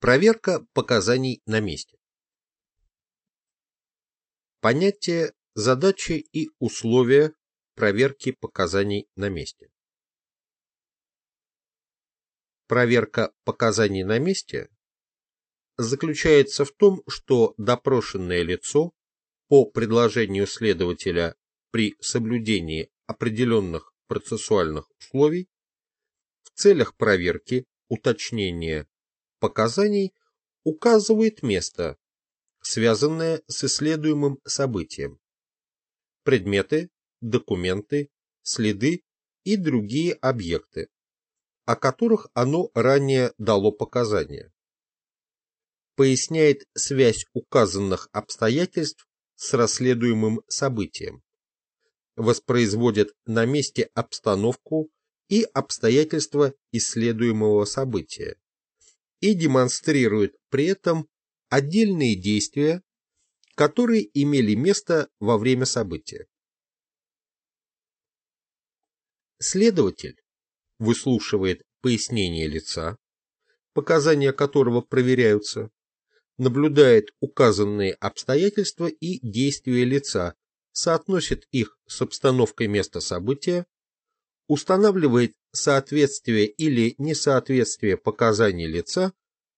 Проверка показаний на месте. Понятие, задачи и условия проверки показаний на месте. Проверка показаний на месте заключается в том, что допрошенное лицо по предложению следователя при соблюдении определенных процессуальных условий в целях проверки, уточнения показаний указывает место, связанное с исследуемым событием, предметы, документы, следы и другие объекты, о которых оно ранее дало показания. Поясняет связь указанных обстоятельств с расследуемым событием, воспроизводит на месте обстановку и обстоятельства исследуемого события и демонстрирует при этом отдельные действия, которые имели место во время события. Следователь выслушивает пояснение лица, показания которого проверяются, наблюдает указанные обстоятельства и действия лица, соотносит их с обстановкой места события, устанавливает соответствие или несоответствие показаний лица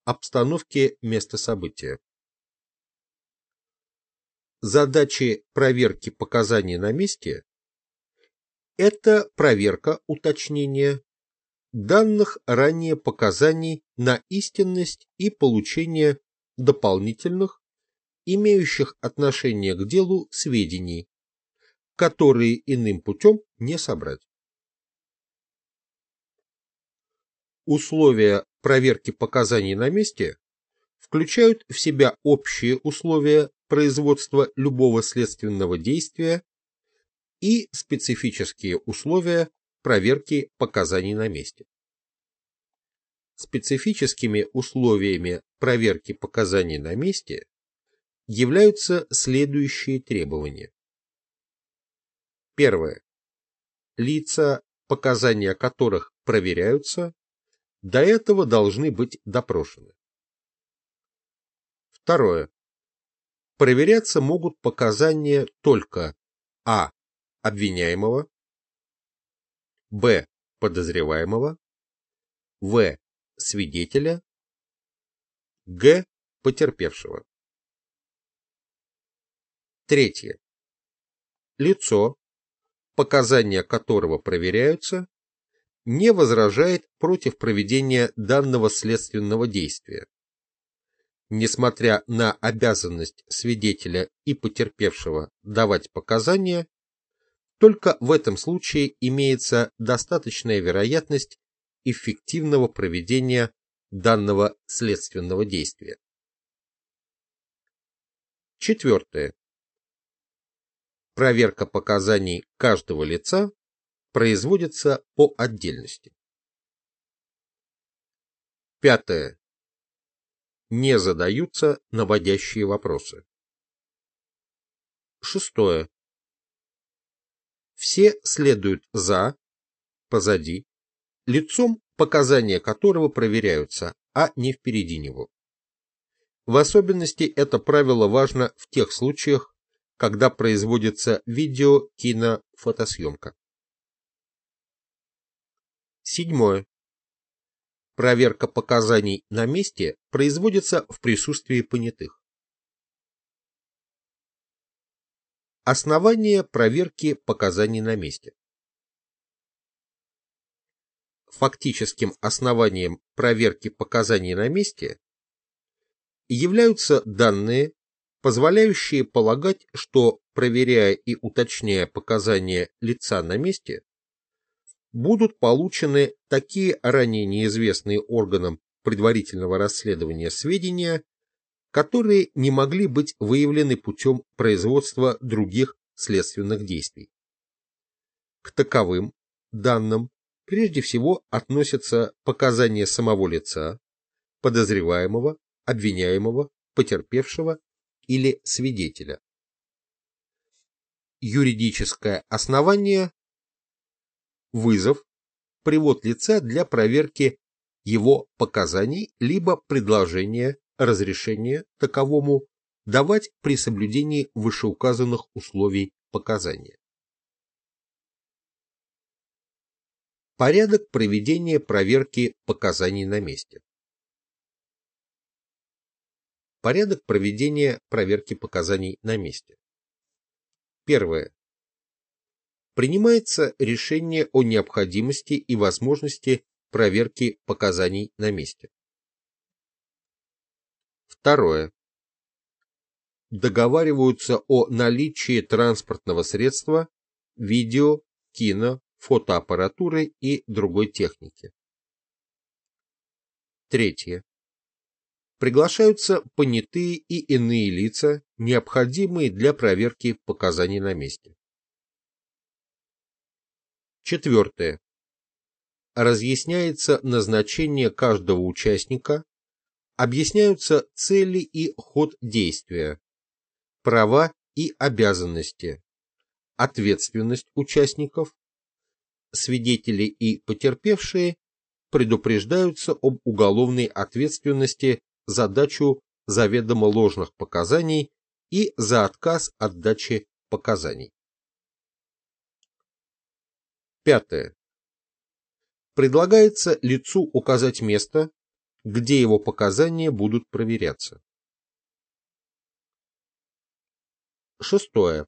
обстановке места события. Задачи проверки показаний на месте – это проверка уточнения данных ранее показаний на истинность и получение дополнительных, имеющих отношение к делу сведений, которые иным путем не собрать. Условия проверки показаний на месте включают в себя общие условия производства любого следственного действия и специфические условия проверки показаний на месте. Специфическими условиями проверки показаний на месте являются следующие требования. Первое. Лица, показания которых проверяются, до этого должны быть допрошены. Второе. Проверяться могут показания только а. обвиняемого, б. подозреваемого, в. свидетеля, г. потерпевшего. Третье. Лицо, показания которого проверяются, не возражает против проведения данного следственного действия. Несмотря на обязанность свидетеля и потерпевшего давать показания, только в этом случае имеется достаточная вероятность эффективного проведения данного следственного действия. Четвертое. Проверка показаний каждого лица производится по отдельности. Пятое. Не задаются наводящие вопросы. Шестое. Все следуют за, позади, лицом, показания которого проверяются, а не впереди него. В особенности это правило важно в тех случаях, когда производится видео, кино, фотосъемка. Седьмое. Проверка показаний на месте производится в присутствии понятых. Основание проверки показаний на месте. Фактическим основанием проверки показаний на месте являются данные, позволяющие полагать, что, проверяя и уточняя показания лица на месте, будут получены такие ранее неизвестные органам предварительного расследования сведения, которые не могли быть выявлены путем производства других следственных действий. К таковым данным прежде всего относятся показания самого лица, подозреваемого, обвиняемого, потерпевшего или свидетеля. Юридическое основание вызов, привод лица для проверки его показаний либо предложения разрешения таковому давать при соблюдении вышеуказанных условий показания. Порядок проведения проверки показаний на месте. Порядок проведения проверки показаний на месте. Первое. Принимается решение о необходимости и возможности проверки показаний на месте. Второе. Договариваются о наличии транспортного средства, видео, кино, фотоаппаратуры и другой техники. Третье приглашаются понятые и иные лица, необходимые для проверки показаний на месте. Четвертое. Разъясняется назначение каждого участника, объясняются цели и ход действия, права и обязанности, ответственность участников, свидетели и потерпевшие предупреждаются об уголовной ответственности за дачу заведомо ложных показаний и за отказ от дачи показаний. Пятое. Предлагается лицу указать место, где его показания будут проверяться. Шестое.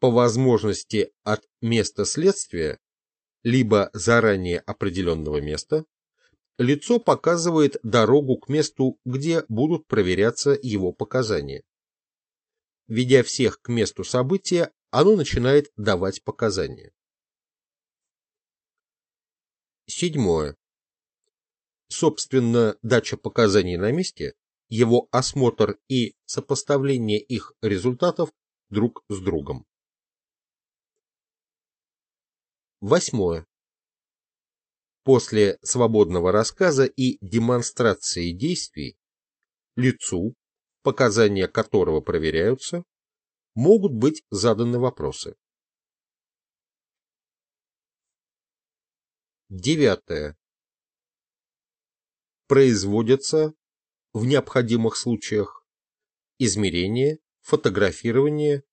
По возможности от места следствия, либо заранее определенного места, лицо показывает дорогу к месту, где будут проверяться его показания. Ведя всех к месту события, оно начинает давать показания. Седьмое. Собственно, дача показаний на месте, его осмотр и сопоставление их результатов друг с другом. Восьмое. После свободного рассказа и демонстрации действий лицу, показания которого проверяются, могут быть заданы вопросы. Девятое. Производятся в необходимых случаях измерение, фотографирование,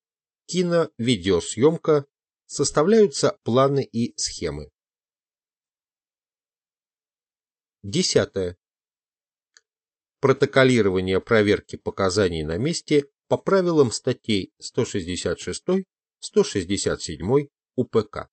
кино-видеосъемка, составляются планы и схемы. Десятое. Протоколирование проверки показаний на месте по правилам статей 166-167 УПК.